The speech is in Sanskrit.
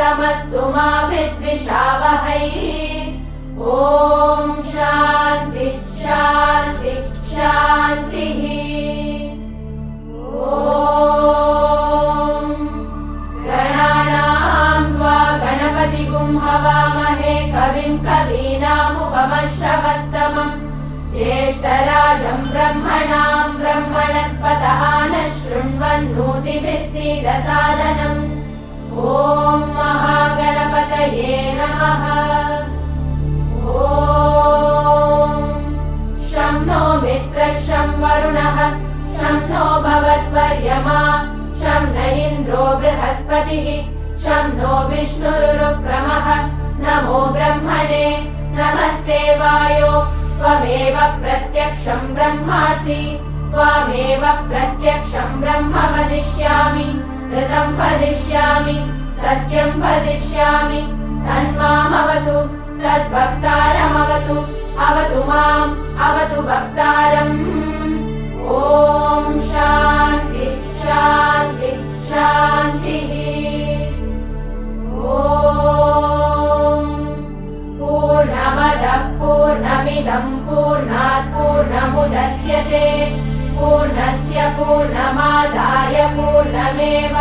मङ्गलमस्तु मा विद्विषावहै। ॐ शान्ति शान्ति शान्तिः। ॐ गणानाम् त्वा गणपतिगुं हवामहे कविम् कवीनामुपमश्रवस्तमम् ज्येष्ठराजम् ब्रह्मणाम् ब्रह्मणस्पतः न शृण्वन्नोतिभिः सीदसादनम् भवद्वर्यमा शं न इन्द्रो बृहस्पतिः शं नो विष्णुरुरुक्रमः। नमो ब्रह्मणे नमस्ते वायो। त्वमेव प्रत्यक्षं ब्रह्मासि। त्वामेव प्रत्यक्षं ब्रह्म वदिष्यामि। ऋतं वदिष्यामि सत्यं वदिष्यामि। तन्मामवतु तद्भक्तारमवतु अवतु माम् अवतु भक्तारम् पूर्णात् पूर्णमुदच्यते। पूर्णस्य पूर्णमादाय पूर्णमेवावशिष्यते